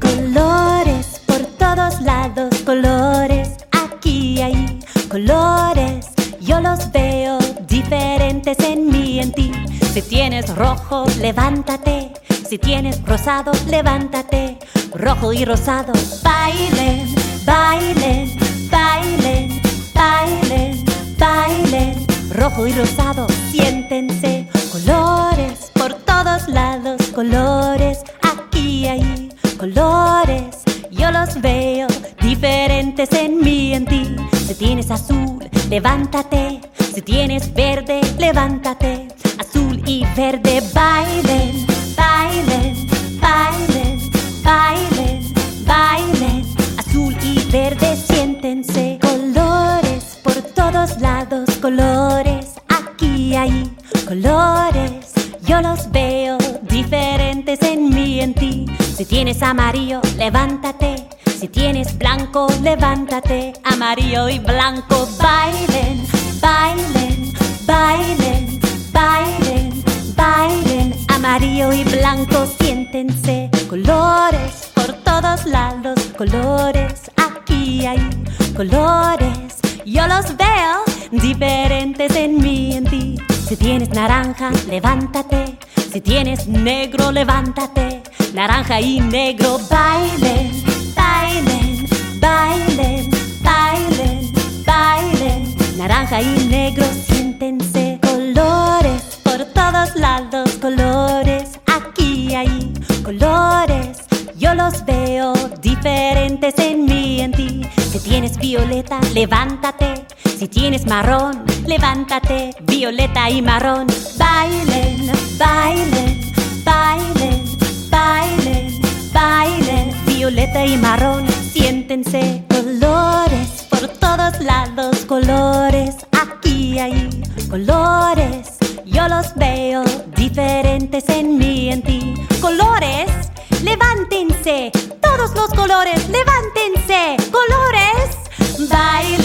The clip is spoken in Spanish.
Colores por todos lados, colores aquí ahí, colores yo los veo diferentes en mí en ti. Si tienes rojo, levántate. Si tienes rosado, levántate. Rojo y rosado, bailen, bailen, bailen, bailen, bailen. Rojo y rosado, siéntense. Colores por todos lados, colores aquí y ahí, colores yo los veo diferentes en mí y en ti. Si tienes azul, levántate. Si tienes verde, levántate. Azul y verde, bailen, bailen, bailen, bailen, bailen. Azul y verde, siéntense. Colores aquí y ahí, colores. Yo los veo diferentes en mí y en ti. Si tienes amarillo, levántate. Si tienes blanco, levántate. Amarillo y blanco, bailen, bailen, bailen, bailen, bailen. Amarillo y blanco, siéntense. Colores por todos lados, colores aquí y ahí, colores. Yo los veo diferentes en mí en ti. Si tienes naranja, levántate. Si tienes negro, levántate. Naranja y negro, bailen, bailen, bailen, bailen, bailen. Naranja y negro, siéntense. Colores por todos lados, colores aquí y ahí, colores. Yo los veo diferentes en mí en ti. Si tienes violeta, levántate. Si tienes marrón, levántate. Violeta y marrón, bailen, bailen, bailen, bailen, bailen. Violeta y marrón, siéntense. Colores por todos lados, colores aquí y ahí, colores. Yo los veo diferentes en mí y en ti. Colores, levántense. Todos los colores, levántense. Colores, bailen,